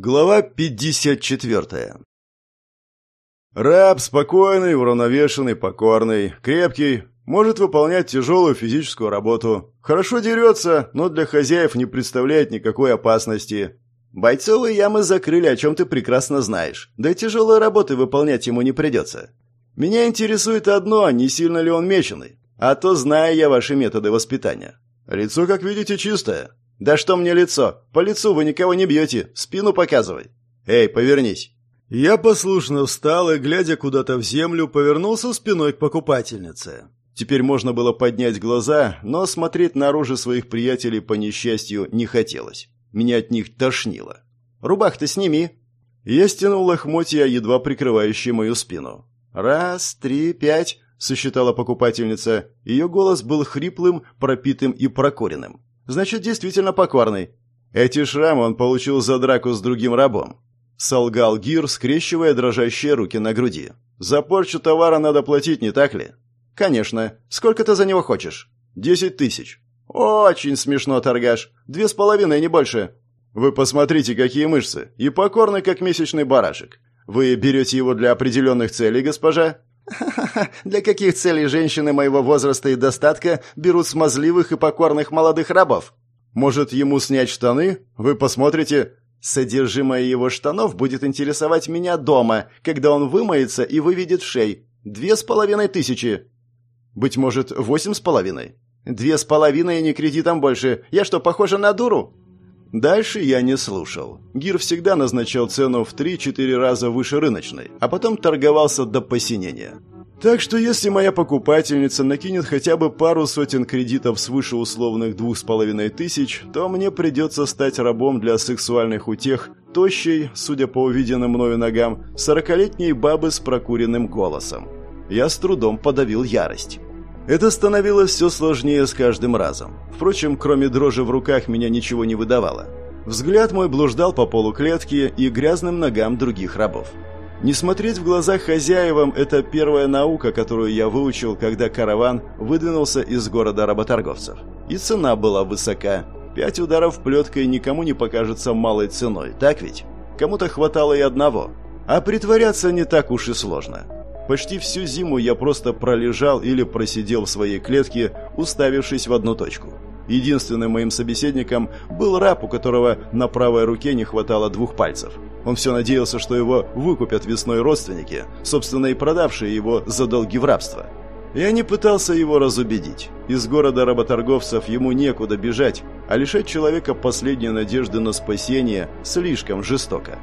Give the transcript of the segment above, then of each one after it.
Глава 54. Раб спокойный, уравновешенный, покорный, крепкий, может выполнять тяжелую физическую работу. Хорошо дерется, но для хозяев не представляет никакой опасности. Бойцовые ямы закрыли, о чем ты прекрасно знаешь. Да и тяжелой работы выполнять ему не придется. Меня интересует одно, не сильно ли он меченый. А то знаю я ваши методы воспитания. Лицо, как видите, чистое. «Да что мне лицо? По лицу вы никого не бьете. Спину показывай». «Эй, повернись». Я послушно встал и, глядя куда-то в землю, повернулся спиной к покупательнице. Теперь можно было поднять глаза, но смотреть на рожи своих приятелей по несчастью не хотелось. Меня от них тошнило. «Рубах-то сними!» Я стянул лохмотья, едва прикрывающие мою спину. «Раз, три, пять», — сосчитала покупательница. Ее голос был хриплым, пропитым и прокуренным. Значит, действительно покорный. Эти шрамы он получил за драку с другим рабом. Солгал Гир, скрещивая дрожащие руки на груди. За порчу товара надо платить, не так ли? Конечно. Сколько ты за него хочешь? Десять тысяч. Очень смешно, торгаш. Две с половиной, не больше. Вы посмотрите, какие мышцы. И покорный, как месячный барашек. Вы берете его для определенных целей, госпожа? Для каких целей женщины моего возраста и достатка берут смазливых и покорных молодых рабов? Может, ему снять штаны? Вы посмотрите. Содержимое его штанов будет интересовать меня дома, когда он вымоется и выведет шей. Две с половиной тысячи. Быть может, восемь с половиной. Две с половиной не кредитом больше. Я что, похожа на дуру? Дальше я не слушал. Гир всегда назначал цену в 3-4 раза выше рыночной, а потом торговался до посинения. Так что если моя покупательница накинет хотя бы пару сотен кредитов свыше условных двух с половиной тысяч, то мне придется стать рабом для сексуальных утех тощей, судя по увиденным мною ногам, сорокалетней бабы с прокуренным голосом. Я с трудом подавил ярость. Это становилось все сложнее с каждым разом. Впрочем, кроме дрожи в руках, меня ничего не выдавало. Взгляд мой блуждал по полу клетки и грязным ногам других рабов. Не смотреть в глаза хозяевам – это первая наука, которую я выучил, когда караван выдвинулся из города работорговцев. И цена была высока. Пять ударов плеткой никому не покажется малой ценой, так ведь? Кому-то хватало и одного. А притворяться не так уж и сложно. Почти всю зиму я просто пролежал или просидел в своей клетке, уставившись в одну точку. Единственным моим собеседником был раб, у которого на правой руке не хватало двух пальцев. Он все надеялся, что его выкупят весной родственники, собственно и продавшие его за долги в рабство. Я не пытался его разубедить. Из города работорговцев ему некуда бежать, а лишать человека последней надежды на спасение слишком жестоко.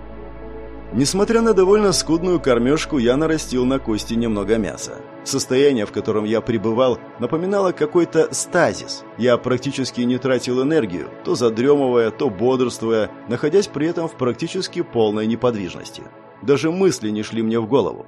Несмотря на довольно скудную кормежку, я нарастил на кости немного мяса. Состояние, в котором я пребывал, напоминало какой-то стазис. Я практически не тратил энергию, то задремывая, то бодрствуя, находясь при этом в практически полной неподвижности. Даже мысли не шли мне в голову.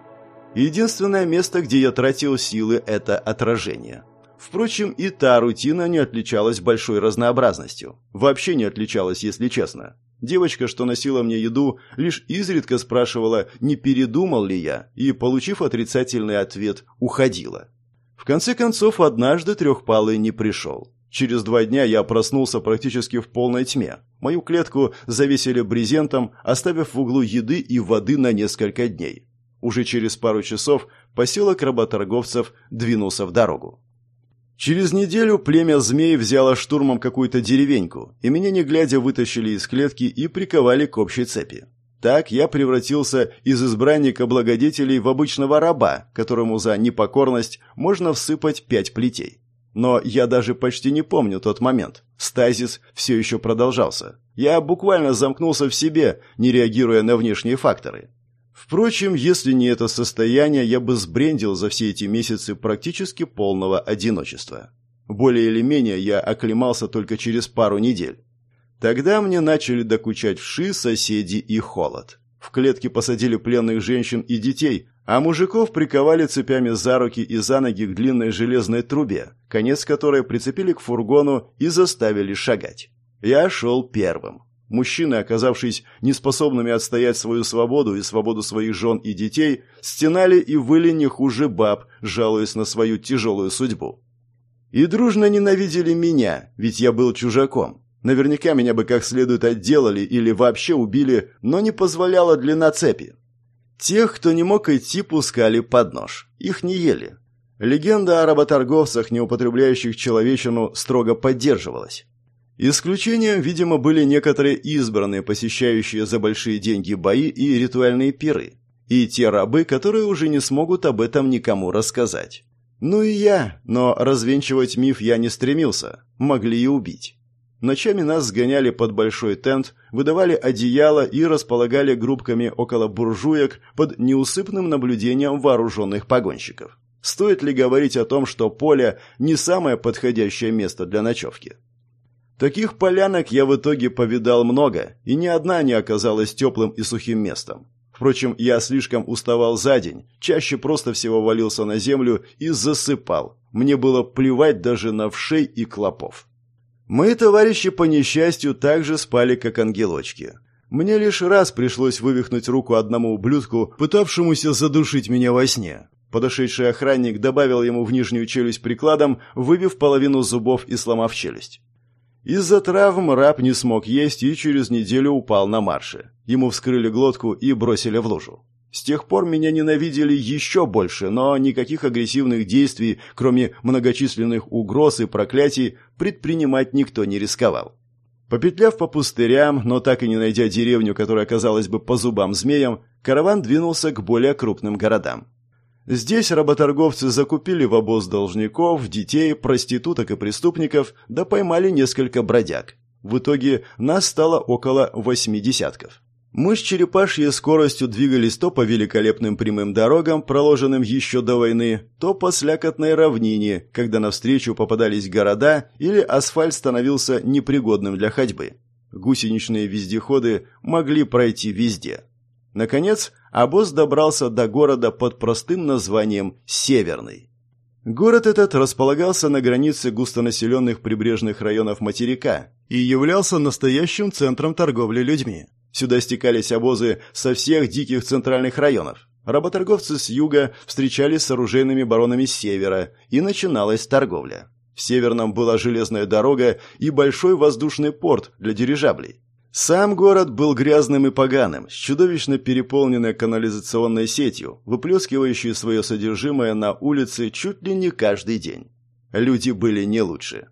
Единственное место, где я тратил силы, это отражение. Впрочем, и та рутина не отличалась большой разнообразностью. Вообще не отличалась, если честно. Девочка, что носила мне еду, лишь изредка спрашивала, не передумал ли я, и, получив отрицательный ответ, уходила. В конце концов, однажды трехпалый не пришел. Через два дня я проснулся практически в полной тьме. Мою клетку завесили брезентом, оставив в углу еды и воды на несколько дней. Уже через пару часов поселок работорговцев двинулся в дорогу. Через неделю племя змей взяло штурмом какую-то деревеньку, и меня не глядя вытащили из клетки и приковали к общей цепи. Так я превратился из избранника благодетелей в обычного раба, которому за непокорность можно всыпать пять плетей. Но я даже почти не помню тот момент. Стазис все еще продолжался. Я буквально замкнулся в себе, не реагируя на внешние факторы. Впрочем, если не это состояние, я бы сбрендил за все эти месяцы практически полного одиночества. Более или менее я оклемался только через пару недель. Тогда мне начали докучать вши, соседи и холод. В клетке посадили пленных женщин и детей, а мужиков приковали цепями за руки и за ноги к длинной железной трубе, конец которой прицепили к фургону и заставили шагать. Я шел первым. Мужчины, оказавшись неспособными отстоять свою свободу и свободу своих жен и детей, стенали и выли не хуже баб, жалуясь на свою тяжелую судьбу. И дружно ненавидели меня, ведь я был чужаком. Наверняка меня бы как следует отделали или вообще убили, но не позволяла длина цепи. Тех, кто не мог идти, пускали под нож. Их не ели. Легенда о работорговцах, не употребляющих человечину, строго поддерживалась. Исключением, видимо, были некоторые избранные, посещающие за большие деньги бои и ритуальные пиры, и те рабы, которые уже не смогут об этом никому рассказать. Ну и я, но развенчивать миф я не стремился, могли и убить. Ночами нас сгоняли под большой тент, выдавали одеяло и располагали группками около буржуек под неусыпным наблюдением вооруженных погонщиков. Стоит ли говорить о том, что поле не самое подходящее место для ночевки? Таких полянок я в итоге повидал много, и ни одна не оказалась теплым и сухим местом. Впрочем, я слишком уставал за день, чаще просто всего валился на землю и засыпал. Мне было плевать даже на вшей и клопов. Мои товарищи по несчастью также спали как ангелочки. Мне лишь раз пришлось вывихнуть руку одному ублюдку, пытавшемуся задушить меня во сне. Подошедший охранник добавил ему в нижнюю челюсть прикладом, выбив половину зубов и сломав челюсть. Из-за травм раб не смог есть и через неделю упал на марше. Ему вскрыли глотку и бросили в лужу. С тех пор меня ненавидели еще больше, но никаких агрессивных действий, кроме многочисленных угроз и проклятий, предпринимать никто не рисковал. Попетляв по пустырям, но так и не найдя деревню, которая оказалась бы по зубам змеям, караван двинулся к более крупным городам. Здесь работорговцы закупили в обоз должников, детей, проституток и преступников, да поймали несколько бродяг. В итоге нас стало около восьми десятков. Мы с черепашьей скоростью двигались то по великолепным прямым дорогам, проложенным еще до войны, то по слякотной равнине, когда навстречу попадались города или асфальт становился непригодным для ходьбы. Гусеничные вездеходы могли пройти везде. Наконец, обоз добрался до города под простым названием Северный. Город этот располагался на границе густонаселенных прибрежных районов материка и являлся настоящим центром торговли людьми. Сюда стекались обозы со всех диких центральных районов. Работорговцы с юга встречались с оружейными баронами с севера, и начиналась торговля. В Северном была железная дорога и большой воздушный порт для дирижаблей. Сам город был грязным и поганым, с чудовищно переполненной канализационной сетью, выплескивающей свое содержимое на улицы чуть ли не каждый день. Люди были не лучше.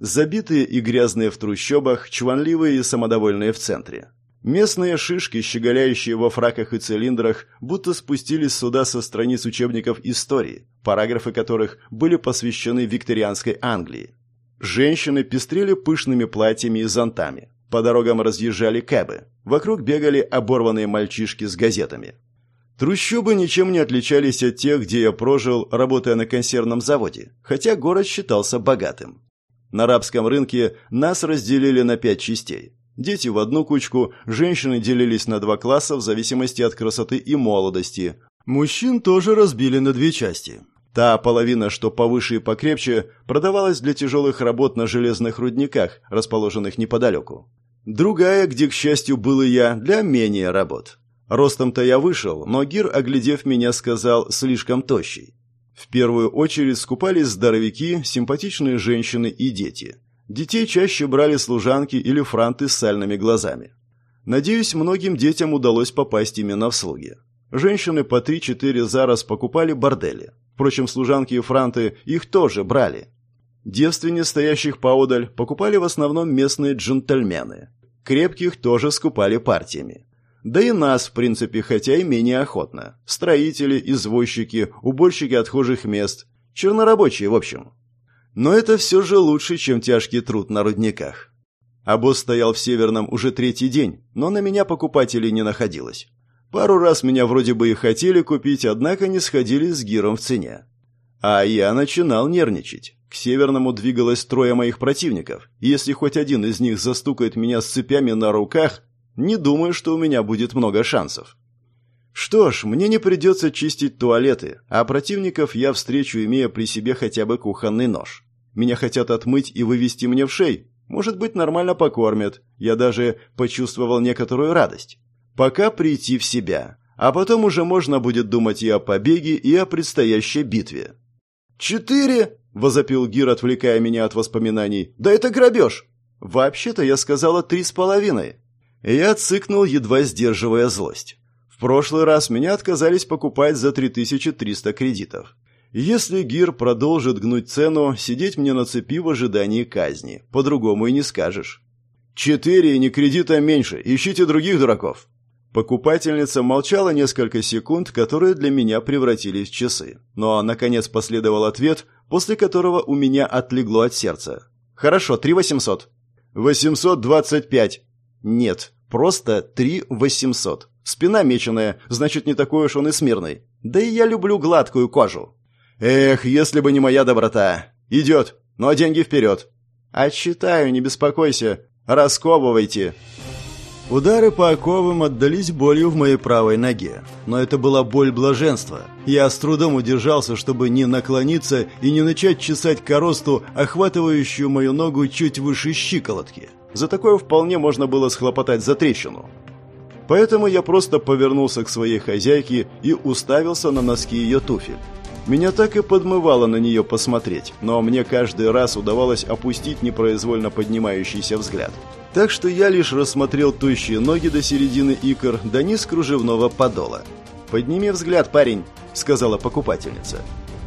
Забитые и грязные в трущобах, чванливые и самодовольные в центре. Местные шишки, щеголяющие во фраках и цилиндрах, будто спустились сюда со страниц учебников истории, параграфы которых были посвящены викторианской Англии. Женщины пестрели пышными платьями и зонтами. По дорогам разъезжали кэбы. Вокруг бегали оборванные мальчишки с газетами. Трущобы ничем не отличались от тех, где я прожил, работая на консервном заводе, хотя город считался богатым. На арабском рынке нас разделили на пять частей. Дети в одну кучку, женщины делились на два класса в зависимости от красоты и молодости. Мужчин тоже разбили на две части. Та половина, что повыше и покрепче, продавалась для тяжелых работ на железных рудниках, расположенных неподалеку. Другая, где, к счастью, был и я, для менее работ. Ростом-то я вышел, но Гир, оглядев меня, сказал «слишком тощий». В первую очередь скупались здоровяки, симпатичные женщины и дети. Детей чаще брали служанки или франты с сальными глазами. Надеюсь, многим детям удалось попасть именно в слуги. Женщины по 3-4 за раз покупали бордели. Впрочем, служанки и франты их тоже брали. Девственниц, стоящих поодаль, покупали в основном местные джентльмены. Крепких тоже скупали партиями. Да и нас, в принципе, хотя и менее охотно. Строители, извозчики, уборщики отхожих мест. Чернорабочие, в общем. Но это все же лучше, чем тяжкий труд на рудниках. А стоял в Северном уже третий день, но на меня покупателей не находилось. Пару раз меня вроде бы и хотели купить, однако не сходили с гиром в цене. А я начинал нервничать. К северному двигалось трое моих противников. Если хоть один из них застукает меня с цепями на руках, не думаю, что у меня будет много шансов. Что ж, мне не придется чистить туалеты, а противников я встречу, имея при себе хотя бы кухонный нож. Меня хотят отмыть и вывести мне в шей. Может быть, нормально покормят. Я даже почувствовал некоторую радость. Пока прийти в себя. А потом уже можно будет думать и о побеге, и о предстоящей битве. «Четыре!» — возопил Гир, отвлекая меня от воспоминаний. «Да это грабеж!» Вообще-то я сказала три с половиной. Я цыкнул, едва сдерживая злость. В прошлый раз меня отказались покупать за 3300 кредитов. Если Гир продолжит гнуть цену, сидеть мне на цепи в ожидании казни. По-другому и не скажешь. «Четыре и не кредита меньше. Ищите других дураков». Покупательница молчала несколько секунд, которые для меня превратились в часы. Но, наконец, последовал ответ, после которого у меня отлегло от сердца. «Хорошо, три восемьсот». «Восемьсот двадцать пять». «Нет, просто три восемьсот. Спина меченая, значит, не такой уж он и смирный. Да и я люблю гладкую кожу». Эх, если бы не моя доброта. Идет, но деньги вперед. Отчитаю, не беспокойся. Расковывайте. Удары по оковам отдались болью в моей правой ноге. Но это была боль блаженства. Я с трудом удержался, чтобы не наклониться и не начать чесать коросту, охватывающую мою ногу чуть выше щиколотки. За такое вполне можно было схлопотать за трещину. Поэтому я просто повернулся к своей хозяйке и уставился на носки ее туфель. Меня так и подмывало на нее посмотреть, но мне каждый раз удавалось опустить непроизвольно поднимающийся взгляд. Так что я лишь рассмотрел тощие ноги до середины икр, до низ кружевного подола. «Подними взгляд, парень», — сказала покупательница.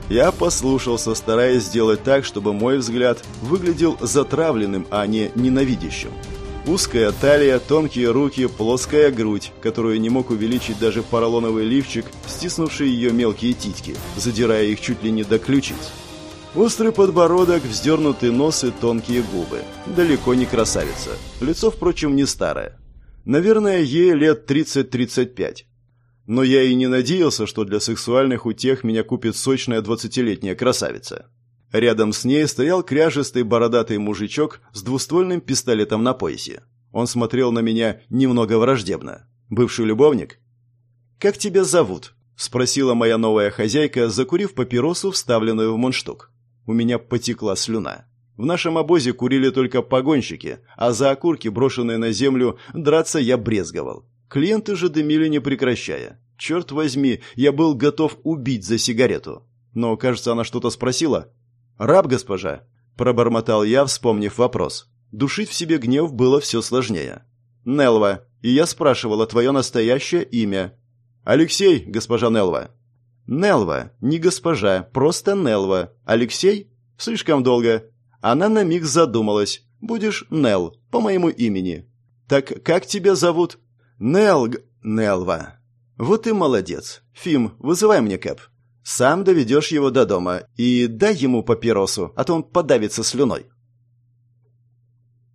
Я послушался, стараясь сделать так, чтобы мой взгляд выглядел затравленным, а не ненавидящим. Узкая талия, тонкие руки, плоская грудь, которую не мог увеличить даже поролоновый лифчик, стиснувший ее мелкие титьки, задирая их чуть ли не до ключиц. Острый подбородок, вздернутый нос и тонкие губы. Далеко не красавица. Лицо, впрочем, не старое. Наверное, ей лет 30-35. Но я и не надеялся, что для сексуальных утех меня купит сочная двадцатилетняя красавица. Рядом с ней стоял кряжестый бородатый мужичок с двуствольным пистолетом на поясе. Он смотрел на меня немного враждебно. Бывший любовник? «Как тебя зовут?» – спросила моя новая хозяйка, закурив папиросу, вставленную в мундштук. У меня потекла слюна. В нашем обозе курили только погонщики, а за окурки, брошенные на землю, драться я брезговал. Клиенты же дымили не прекращая. Черт возьми, я был готов убить за сигарету. Но, кажется, она что-то спросила, «Раб, госпожа!» – пробормотал я, вспомнив вопрос. Душить в себе гнев было все сложнее. «Нелва, и я спрашивала твое настоящее имя». «Алексей, госпожа Нелва». «Нелва, не госпожа, просто Нелва. Алексей? Слишком долго». Она на миг задумалась. «Будешь Нел, по моему имени». «Так как тебя зовут?» «Нелг... Нелва». «Вот и молодец. Фим, вызывай мне Кэп». Сам доведешь его до дома и дай ему папиросу, а то он подавится слюной.